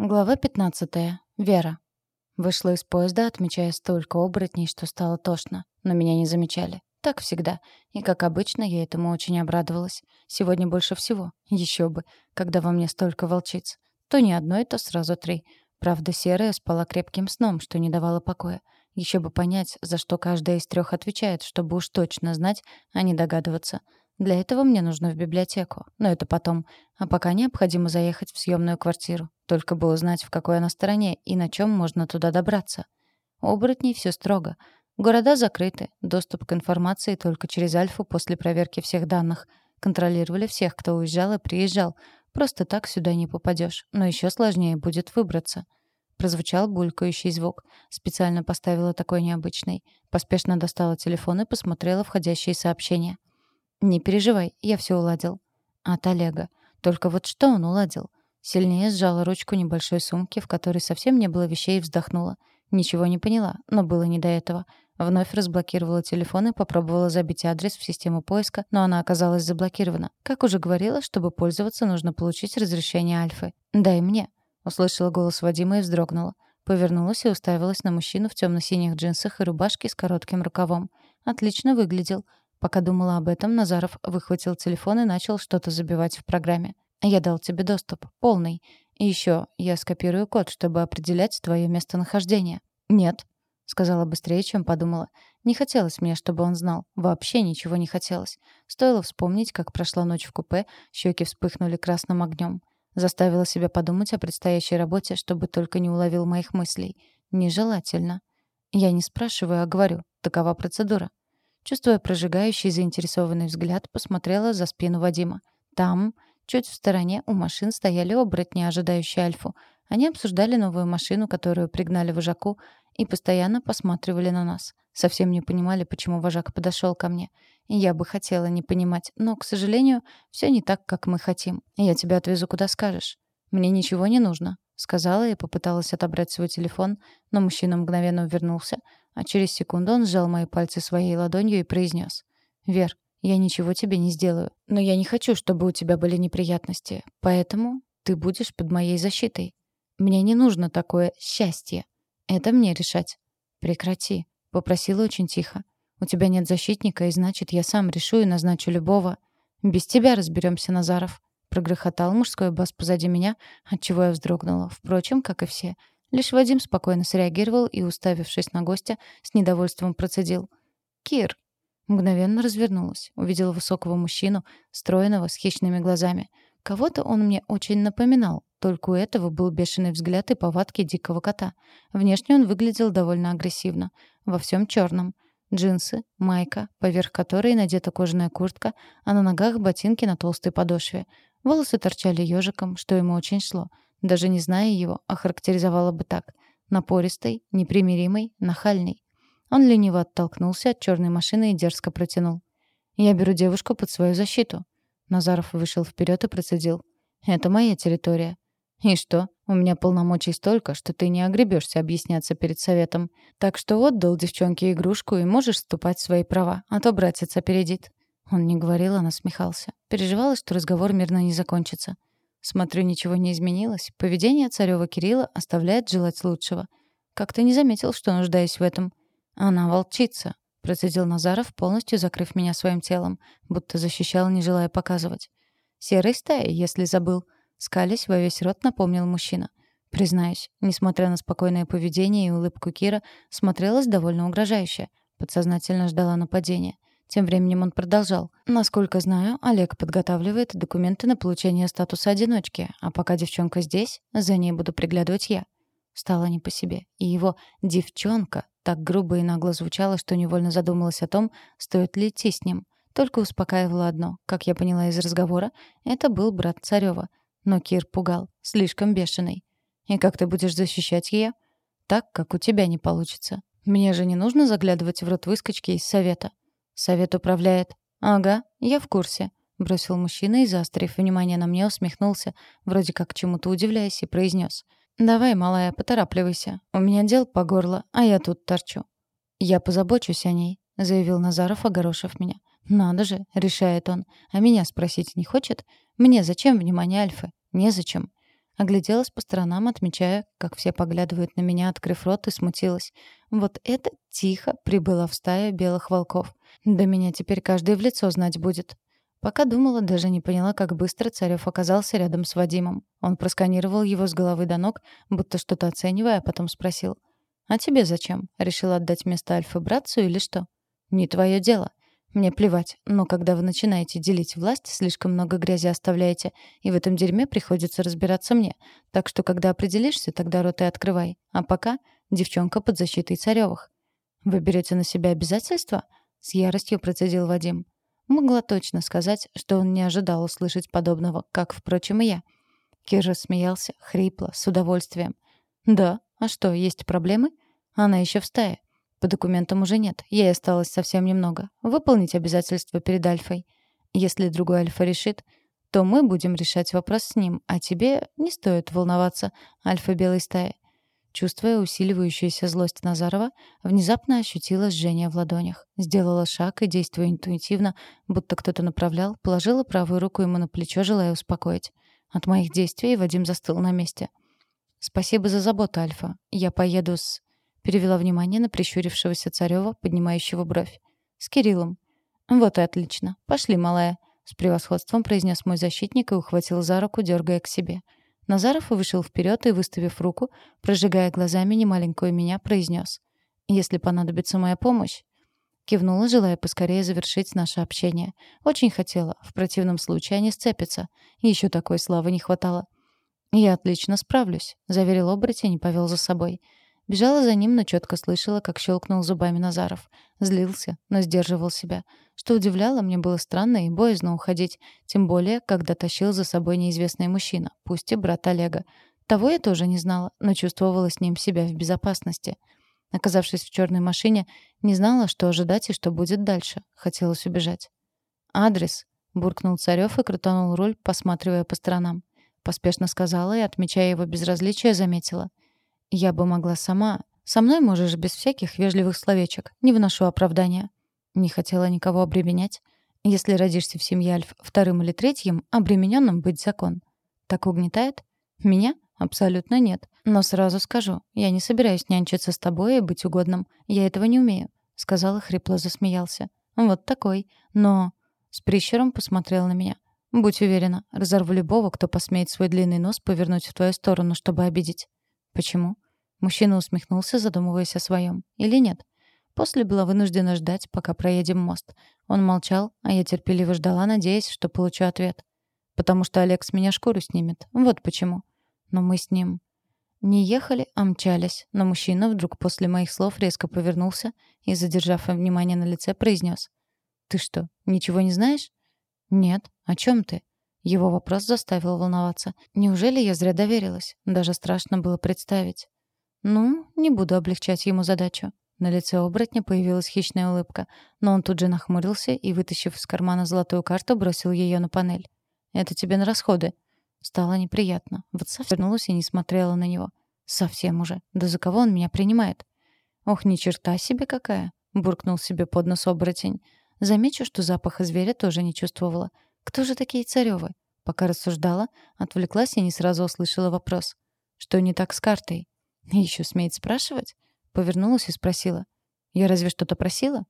Глава 15. Вера. Вышла из поезда, отмечая столько оборотней, что стало тошно. Но меня не замечали. Так всегда. И, как обычно, я этому очень обрадовалась. Сегодня больше всего. Еще бы. Когда во мне столько волчиц. То не одной, то сразу три. Правда, серая спала крепким сном, что не давало покоя. Еще бы понять, за что каждая из трех отвечает, чтобы уж точно знать, а не догадываться. Для этого мне нужно в библиотеку, но это потом. А пока необходимо заехать в съемную квартиру. Только бы узнать, в какой она стороне и на чем можно туда добраться. У оборотней все строго. Города закрыты, доступ к информации только через Альфу после проверки всех данных. Контролировали всех, кто уезжал и приезжал. Просто так сюда не попадешь, но еще сложнее будет выбраться. Прозвучал булькающий звук. Специально поставила такой необычный. Поспешно достала телефон и посмотрела входящие сообщения. «Не переживай, я все уладил». От Олега. Только вот что он уладил? Сильнее сжала ручку небольшой сумки, в которой совсем не было вещей, и вздохнула. Ничего не поняла, но было не до этого. Вновь разблокировала телефон и попробовала забить адрес в систему поиска, но она оказалась заблокирована. Как уже говорила, чтобы пользоваться, нужно получить разрешение Альфы. «Дай мне», — услышала голос Вадима и вздрогнула. Повернулась и уставилась на мужчину в темно-синих джинсах и рубашке с коротким рукавом. Отлично выглядел. Пока думала об этом, Назаров выхватил телефон и начал что-то забивать в программе. «Я дал тебе доступ. Полный. И еще я скопирую код, чтобы определять твое местонахождение». «Нет», — сказала быстрее, чем подумала. Не хотелось мне, чтобы он знал. Вообще ничего не хотелось. Стоило вспомнить, как прошла ночь в купе, щеки вспыхнули красным огнем. Заставила себя подумать о предстоящей работе, чтобы только не уловил моих мыслей. Нежелательно. Я не спрашиваю, а говорю. Такова процедура. Чувствуя прожигающий заинтересованный взгляд, посмотрела за спину Вадима. Там, чуть в стороне, у машин стояли оборотни, ожидающие Альфу. Они обсуждали новую машину, которую пригнали вожаку, и постоянно посматривали на нас. Совсем не понимали, почему вожак подошел ко мне. Я бы хотела не понимать, но, к сожалению, все не так, как мы хотим. Я тебя отвезу, куда скажешь. Мне ничего не нужно, сказала и попыталась отобрать свой телефон, но мужчина мгновенно увернулся, а через секунду он сжал мои пальцы своей ладонью и произнес. «Вер, я ничего тебе не сделаю, но я не хочу, чтобы у тебя были неприятности, поэтому ты будешь под моей защитой. Мне не нужно такое счастье. Это мне решать». «Прекрати», — попросила очень тихо. «У тебя нет защитника, и значит, я сам решу и назначу любого. Без тебя разберемся, Назаров». Прогрохотал мужской бас позади меня, отчего я вздрогнула. Впрочем, как и все — Лишь Вадим спокойно среагировал и, уставившись на гостя, с недовольством процедил. «Кир!» Мгновенно развернулась, увидела высокого мужчину, стройного, с хищными глазами. Кого-то он мне очень напоминал, только у этого был бешеный взгляд и повадки дикого кота. Внешне он выглядел довольно агрессивно, во всем черном. Джинсы, майка, поверх которой надета кожаная куртка, а на ногах ботинки на толстой подошве. Волосы торчали ежиком, что ему очень шло — даже не зная его, охарактеризовала бы так. Напористый, непримиримый, нахальный. Он лениво оттолкнулся от черной машины и дерзко протянул. «Я беру девушку под свою защиту». Назаров вышел вперед и процедил. «Это моя территория». «И что? У меня полномочий столько, что ты не огребешься объясняться перед советом. Так что отдал девчонке игрушку и можешь вступать в свои права, а то братец опередит». Он не говорил, а насмехался. Переживала, что разговор мирно не закончится. Смотрю, ничего не изменилось. Поведение царева Кирилла оставляет желать лучшего. Как-то не заметил, что нуждаюсь в этом. Она волчица, процедил Назаров, полностью закрыв меня своим телом, будто защищал, не желая показывать. Серой стаи, если забыл. Скалясь во весь рот, напомнил мужчина. Признаюсь, несмотря на спокойное поведение и улыбку Кира, смотрелась довольно угрожающе. Подсознательно ждала нападения. Тем временем он продолжал. «Насколько знаю, Олег подготавливает документы на получение статуса одиночки, а пока девчонка здесь, за ней буду приглядывать я». Стало не по себе. И его «девчонка» так грубо и нагло звучало, что невольно задумалась о том, стоит ли идти с ним. Только успокаивало одно. Как я поняла из разговора, это был брат Царёва. Но Кир пугал. Слишком бешеный. «И как ты будешь защищать ее?» «Так, как у тебя не получится. Мне же не нужно заглядывать в рот выскочки из совета». Совет управляет. Ага, я в курсе. Бросил мужчина и, заострив внимание на мне, усмехнулся, вроде как чему-то удивляясь, и произнес. «Давай, малая, поторапливайся. У меня дел по горло, а я тут торчу». «Я позабочусь о ней», — заявил Назаров, огорошив меня. «Надо же», — решает он. «А меня спросить не хочет? Мне зачем внимание Альфы? Незачем». Огляделась по сторонам, отмечая, как все поглядывают на меня, открыв рот, и смутилась. Вот это тихо прибыла в стаю белых волков. Да меня теперь каждый в лицо знать будет. Пока думала, даже не поняла, как быстро Царев оказался рядом с Вадимом. Он просканировал его с головы до ног, будто что-то оценивая, а потом спросил. «А тебе зачем? Решил отдать место Альфа-братцу или что?» «Не твое дело. Мне плевать, но когда вы начинаете делить власть, слишком много грязи оставляете, и в этом дерьме приходится разбираться мне. Так что, когда определишься, тогда рот и открывай. А пока девчонка под защитой Царёвых. Вы берете на себя обязательства? С яростью процедил Вадим. Могла точно сказать, что он не ожидал услышать подобного, как, впрочем, и я. Кир смеялся, хрипло, с удовольствием. «Да? А что, есть проблемы? Она еще в стае. По документам уже нет. Ей осталось совсем немного. Выполнить обязательства перед Альфой. Если другой Альфа решит, то мы будем решать вопрос с ним, а тебе не стоит волноваться, Альфа белой стаи. Чувствуя усиливающуюся злость Назарова, внезапно ощутила жжение в ладонях. Сделала шаг и, действуя интуитивно, будто кто-то направлял, положила правую руку ему на плечо, желая успокоить. От моих действий Вадим застыл на месте. «Спасибо за заботу, Альфа. Я поеду с...» Перевела внимание на прищурившегося Царёва, поднимающего бровь. «С Кириллом». «Вот и отлично. Пошли, малая», — с превосходством произнес мой защитник и ухватил за руку, дергая к себе. Назаров вышел вперед и, выставив руку, прожигая глазами немаленькую меня, произнес. «Если понадобится моя помощь...» Кивнула, желая поскорее завершить наше общение. Очень хотела. В противном случае они сцепятся. Еще такой славы не хватало. «Я отлично справлюсь», — заверил оборотень и повел за собой. Бежала за ним, но четко слышала, как щелкнул зубами Назаров. Злился, но сдерживал себя. Что удивляло, мне было странно и боязно уходить. Тем более, когда тащил за собой неизвестный мужчина, пусть и брат Олега. Того я тоже не знала, но чувствовала с ним себя в безопасности. Оказавшись в черной машине, не знала, что ожидать и что будет дальше. Хотелось убежать. «Адрес», — буркнул Царёв и крутанул руль, посматривая по сторонам. Поспешно сказала и, отмечая его безразличие, заметила. Я бы могла сама. Со мной можешь без всяких вежливых словечек. Не выношу оправдания. Не хотела никого обременять. Если родишься в семье Альф вторым или третьим, обремененным быть закон. Так угнетает? Меня? Абсолютно нет. Но сразу скажу, я не собираюсь нянчиться с тобой и быть угодным. Я этого не умею. Сказал и хрипло засмеялся. Вот такой. Но... С прищером посмотрел на меня. Будь уверена, разорву любого, кто посмеет свой длинный нос повернуть в твою сторону, чтобы обидеть. Почему? Мужчина усмехнулся, задумываясь о своем. Или нет? После была вынуждена ждать, пока проедем мост. Он молчал, а я терпеливо ждала, надеясь, что получу ответ. Потому что Олег с меня шкуру снимет. Вот почему. Но мы с ним не ехали, а мчались. Но мужчина вдруг после моих слов резко повернулся и, задержав внимание на лице, произнес: "Ты что, ничего не знаешь?" "Нет. О чем ты?" Его вопрос заставил волноваться. Неужели я зря доверилась? Даже страшно было представить. Ну, не буду облегчать ему задачу. На лице оборотня появилась хищная улыбка, но он тут же нахмурился и, вытащив из кармана золотую карту, бросил ее на панель. «Это тебе на расходы». Стало неприятно. Вот совсем вернулась и не смотрела на него. «Совсем уже. Да за кого он меня принимает?» «Ох, ни черта себе какая!» — буркнул себе под нос оборотень. Замечу, что запаха зверя тоже не чувствовала. Кто же такие царевы? Пока рассуждала, отвлеклась и не сразу услышала вопрос. Что не так с картой? Еще смеет спрашивать? Повернулась и спросила. Я разве что-то просила?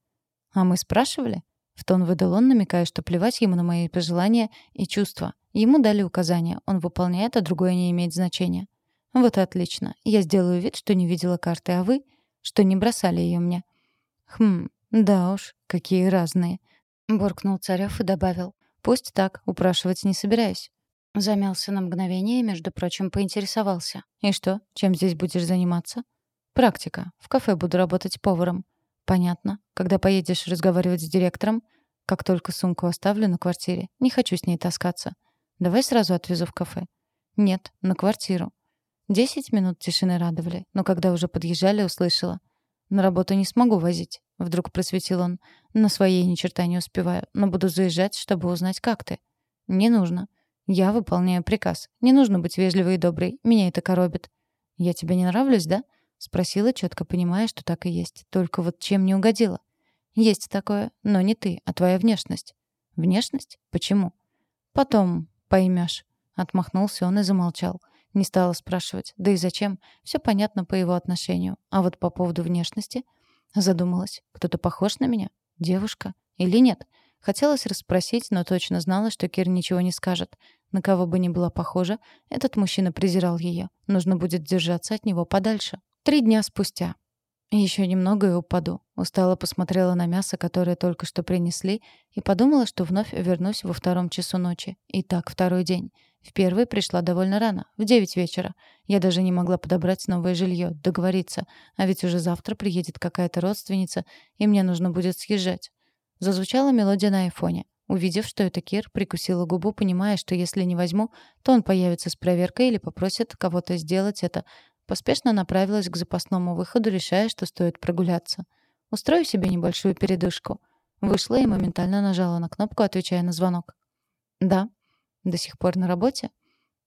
А мы спрашивали? В тон выдал он, намекая, что плевать ему на мои пожелания и чувства. Ему дали указания, он выполняет, а другое не имеет значения. Вот и отлично. Я сделаю вид, что не видела карты, а вы, что не бросали ее мне. Хм, да уж, какие разные. Буркнул Царев и добавил. Пусть так, упрашивать не собираюсь. Замялся на мгновение и, между прочим, поинтересовался. «И что, чем здесь будешь заниматься?» «Практика. В кафе буду работать поваром». «Понятно. Когда поедешь разговаривать с директором?» «Как только сумку оставлю на квартире. Не хочу с ней таскаться. Давай сразу отвезу в кафе». «Нет, на квартиру». Десять минут тишины радовали, но когда уже подъезжали, услышала. «На работу не смогу возить», — вдруг просветил он. «На своей ни черта не успеваю, но буду заезжать, чтобы узнать, как ты». «Не нужно. Я выполняю приказ. Не нужно быть вежливой и доброй. Меня это коробит. Я тебе не нравлюсь, да? спросила, четко понимая, что так и есть. Только вот чем не угодила? Есть такое, но не ты, а твоя внешность. Внешность? Почему? Потом поймешь. Отмахнулся он и замолчал. Не стала спрашивать. Да и зачем? Все понятно по его отношению. А вот по поводу внешности... Задумалась. Кто-то похож на меня? Девушка? Или нет? Хотелось расспросить, но точно знала, что Кир ничего не скажет. На кого бы ни была похожа, этот мужчина презирал ее. Нужно будет держаться от него подальше. Три дня спустя. Еще немного и упаду. Устало посмотрела на мясо, которое только что принесли, и подумала, что вновь вернусь во втором часу ночи. И так второй день. В первый пришла довольно рано, в девять вечера. Я даже не могла подобрать новое жилье, договориться, а ведь уже завтра приедет какая-то родственница, и мне нужно будет съезжать. Зазвучала мелодия на айфоне. Увидев, что это Кир, прикусила губу, понимая, что если не возьму, то он появится с проверкой или попросит кого-то сделать это, Поспешно направилась к запасному выходу, решая, что стоит прогуляться. Устрою себе небольшую передышку. Вышла и моментально нажала на кнопку, отвечая на звонок. «Да». «До сих пор на работе?»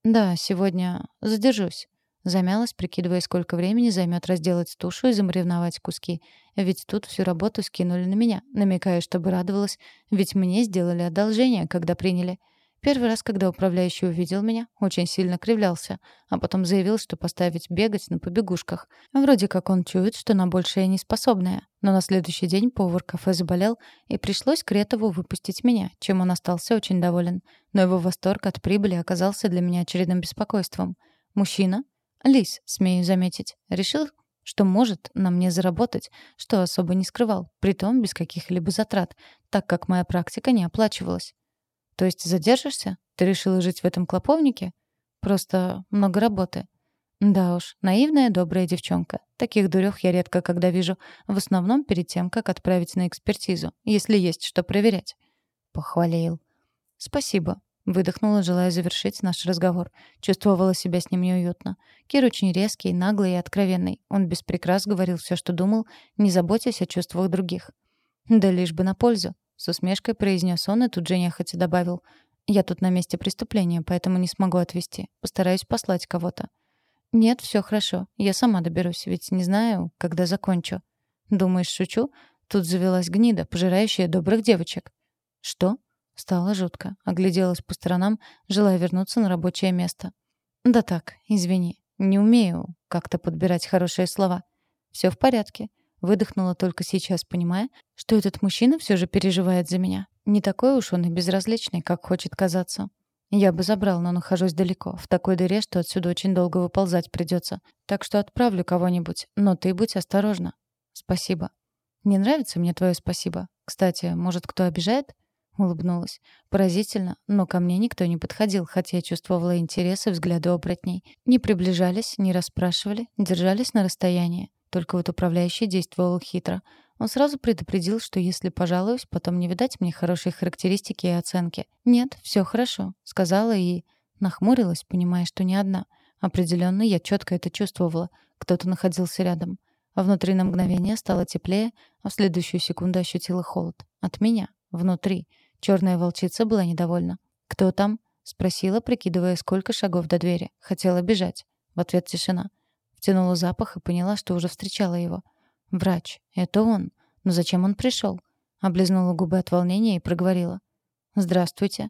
«Да, сегодня задержусь». Замялась, прикидывая, сколько времени займет разделать тушу и замариновать куски. Ведь тут всю работу скинули на меня, намекая, чтобы радовалась, ведь мне сделали одолжение, когда приняли. Первый раз, когда управляющий увидел меня, очень сильно кривлялся, а потом заявил, что поставить бегать на побегушках. Вроде как он чует, что на большее не способная. Но на следующий день повар кафе заболел, и пришлось Кретову выпустить меня, чем он остался очень доволен. Но его восторг от прибыли оказался для меня очередным беспокойством. Мужчина, лис, смею заметить, решил, что может на мне заработать, что особо не скрывал, притом без каких-либо затрат, так как моя практика не оплачивалась. То есть задержишься? Ты решила жить в этом клоповнике? Просто много работы. Да уж, наивная добрая девчонка. Таких дурёх я редко когда вижу, в основном перед тем, как отправить на экспертизу, если есть что проверять. Похвалил. Спасибо. Выдохнула, желая завершить наш разговор. Чувствовала себя с ним неуютно. Кир очень резкий, наглый и откровенный. Он без говорил все, что думал, не заботясь о чувствах других. Да лишь бы на пользу. С усмешкой произнес он и тут же нехотя добавил. «Я тут на месте преступления, поэтому не смогу отвезти. Постараюсь послать кого-то». «Нет, все хорошо. Я сама доберусь, ведь не знаю, когда закончу». «Думаешь, шучу?» Тут завелась гнида, пожирающая добрых девочек. «Что?» Стало жутко. Огляделась по сторонам, желая вернуться на рабочее место. «Да так, извини. Не умею как-то подбирать хорошие слова. Все в порядке. Выдохнула только сейчас, понимая, что этот мужчина все же переживает за меня. Не такой уж он и безразличный, как хочет казаться. Я бы забрал, но нахожусь далеко, в такой дыре, что отсюда очень долго выползать придется. Так что отправлю кого-нибудь, но ты будь осторожна. Спасибо. Не нравится мне твое спасибо. Кстати, может, кто обижает? Улыбнулась. Поразительно, но ко мне никто не подходил, хотя я чувствовала интерес и взгляды оборотней. Не приближались, не расспрашивали, держались на расстоянии. Только вот управляющий действовал хитро. Он сразу предупредил, что если пожалуюсь, потом не видать мне хорошей характеристики и оценки. «Нет, все хорошо», — сказала и... Нахмурилась, понимая, что не одна. Определенно, я четко это чувствовала. Кто-то находился рядом. А внутри на мгновение стало теплее, а в следующую секунду ощутила холод. От меня. Внутри. Черная волчица была недовольна. «Кто там?» — спросила, прикидывая, сколько шагов до двери. Хотела бежать. В ответ тишина. Втянула запах и поняла, что уже встречала его. Врач. Это он. Но зачем он пришел? Облизнула губы от волнения и проговорила. «Здравствуйте».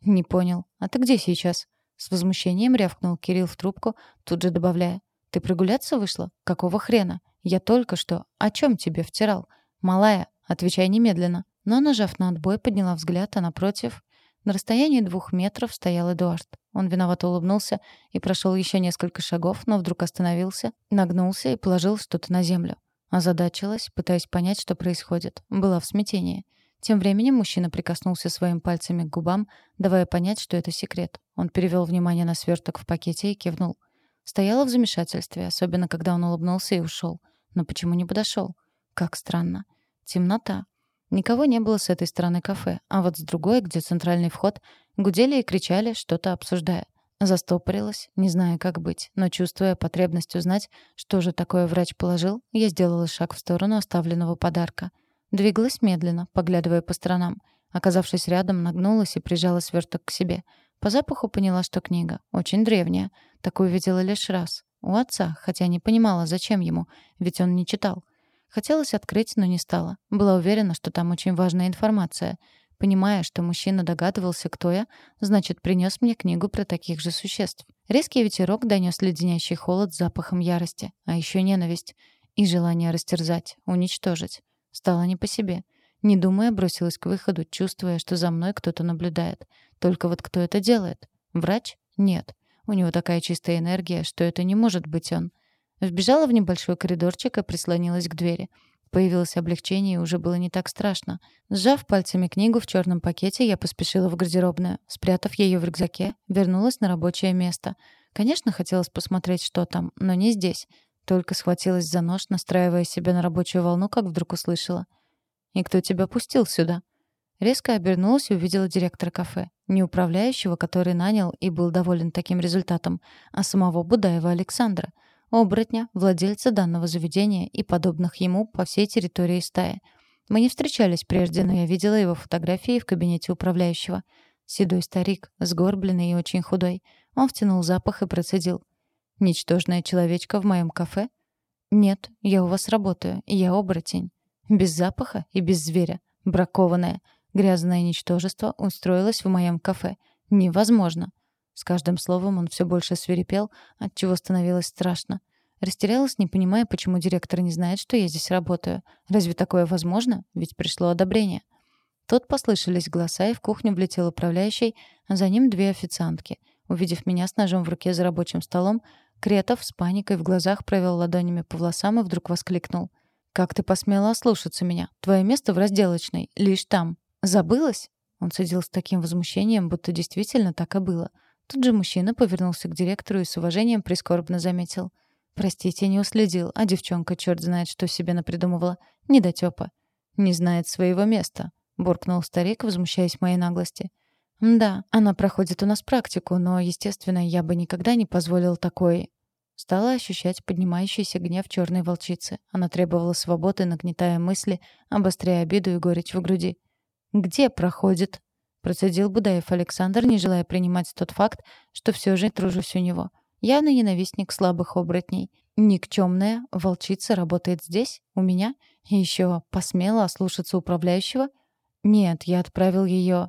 «Не понял. А ты где сейчас?» С возмущением рявкнул Кирилл в трубку, тут же добавляя. «Ты прогуляться вышла? Какого хрена? Я только что. О чем тебе втирал? Малая, отвечай немедленно». Но, нажав на отбой, подняла взгляд, а напротив... На расстоянии двух метров стоял Эдуард. Он виновато улыбнулся и прошел еще несколько шагов, но вдруг остановился, нагнулся и положил что-то на землю. Озадачилась, пытаясь понять, что происходит. Была в смятении. Тем временем мужчина прикоснулся своими пальцами к губам, давая понять, что это секрет. Он перевел внимание на сверток в пакете и кивнул. Стояла в замешательстве, особенно когда он улыбнулся и ушел. Но почему не подошел? Как странно. Темнота. Никого не было с этой стороны кафе, а вот с другой, где центральный вход, гудели и кричали, что-то обсуждая. Застопорилась, не зная, как быть, но чувствуя потребность узнать, что же такое врач положил, я сделала шаг в сторону оставленного подарка. Двигалась медленно, поглядывая по сторонам. Оказавшись рядом, нагнулась и прижала сверток к себе. По запаху поняла, что книга. Очень древняя. Такую видела лишь раз. У отца, хотя не понимала, зачем ему, ведь он не читал. Хотелось открыть, но не стала. Была уверена, что там очень важная информация. Понимая, что мужчина догадывался, кто я, значит, принес мне книгу про таких же существ. Резкий ветерок донес леденящий холод с запахом ярости, а еще ненависть и желание растерзать, уничтожить. Стало не по себе. Не думая, бросилась к выходу, чувствуя, что за мной кто-то наблюдает. Только вот кто это делает? Врач? Нет. У него такая чистая энергия, что это не может быть он. Вбежала в небольшой коридорчик и прислонилась к двери. Появилось облегчение, и уже было не так страшно. Сжав пальцами книгу в черном пакете, я поспешила в гардеробную. Спрятав ее в рюкзаке, вернулась на рабочее место. Конечно, хотелось посмотреть, что там, но не здесь. Только схватилась за нож, настраивая себя на рабочую волну, как вдруг услышала. «И кто тебя пустил сюда?» Резко обернулась и увидела директора кафе. Не управляющего, который нанял и был доволен таким результатом, а самого Будаева Александра — оборотня, владельца данного заведения и подобных ему по всей территории стаи. Мы не встречались прежде, но я видела его фотографии в кабинете управляющего. Седой старик, сгорбленный и очень худой. Он втянул запах и процедил. «Ничтожная человечка в моем кафе?» «Нет, я у вас работаю, я оборотень». Без запаха и без зверя. Бракованное. Грязное ничтожество устроилось в моем кафе. Невозможно. С каждым словом он все больше свирепел, отчего становилось страшно. Растерялась, не понимая, почему директор не знает, что я здесь работаю. Разве такое возможно? Ведь пришло одобрение. Тут послышались голоса, и в кухню влетел управляющий, а за ним две официантки. Увидев меня с ножом в руке за рабочим столом, Кретов с паникой в глазах провел ладонями по волосам и вдруг воскликнул. «Как ты посмела ослушаться меня? Твое место в разделочной. Лишь там. Забылась?» Он сидел с таким возмущением, будто действительно так и было. Тут же мужчина повернулся к директору и с уважением прискорбно заметил. «Простите, не уследил, а девчонка черт знает, что себе напридумывала. Недотёпа». «Не знает своего места», — буркнул старик, возмущаясь моей наглости. «Да, она проходит у нас практику, но, естественно, я бы никогда не позволил такой...» Стала ощущать поднимающийся гнев черной волчицы. Она требовала свободы, нагнетая мысли, обостряя обиду и горечь в груди. «Где проходит?» Процедил Будаев Александр, не желая принимать тот факт, что все же тружусь у него. Явный ненавистник слабых оборотней. Никчемная волчица работает здесь, у меня, и еще посмела ослушаться управляющего? Нет, я отправил ее.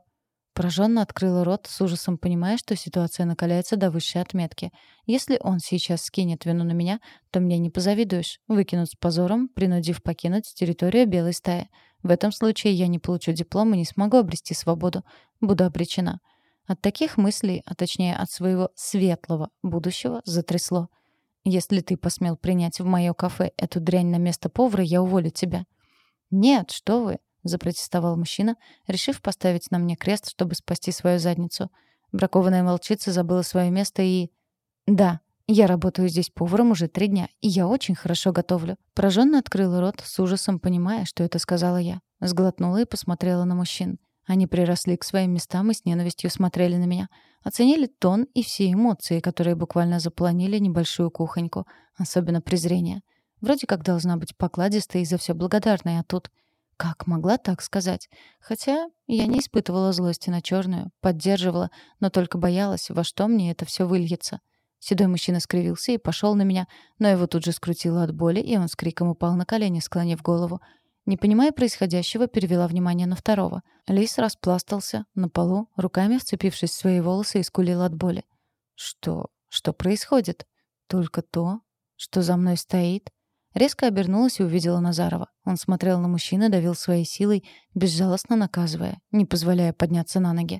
Пораженно открыла рот, с ужасом понимая, что ситуация накаляется до высшей отметки. Если он сейчас скинет вину на меня, то мне не позавидуешь. Выкинут с позором, принудив покинуть территорию белой стаи. В этом случае я не получу диплом и не смогу обрести свободу. Буду обречена. От таких мыслей, а точнее от своего светлого будущего, затрясло. Если ты посмел принять в моё кафе эту дрянь на место повара, я уволю тебя. Нет, что вы, запротестовал мужчина, решив поставить на мне крест, чтобы спасти свою задницу. Бракованная волчица забыла свое место и... Да, я работаю здесь поваром уже три дня, и я очень хорошо готовлю. Пораженно открыла рот, с ужасом понимая, что это сказала я. Сглотнула и посмотрела на мужчин. Они приросли к своим местам и с ненавистью смотрели на меня. Оценили тон и все эмоции, которые буквально заполонили небольшую кухоньку. Особенно презрение. Вроде как должна быть покладистой и за все благодарной, а тут... Как могла так сказать? Хотя я не испытывала злости на черную, поддерживала, но только боялась, во что мне это все выльется. Седой мужчина скривился и пошел на меня, но его тут же скрутило от боли, и он с криком упал на колени, склонив голову. Не понимая происходящего, перевела внимание на второго. Лис распластался на полу, руками вцепившись в свои волосы и скулил от боли. «Что? Что происходит? Только то, что за мной стоит?» Резко обернулась и увидела Назарова. Он смотрел на мужчину, давил своей силой, безжалостно наказывая, не позволяя подняться на ноги.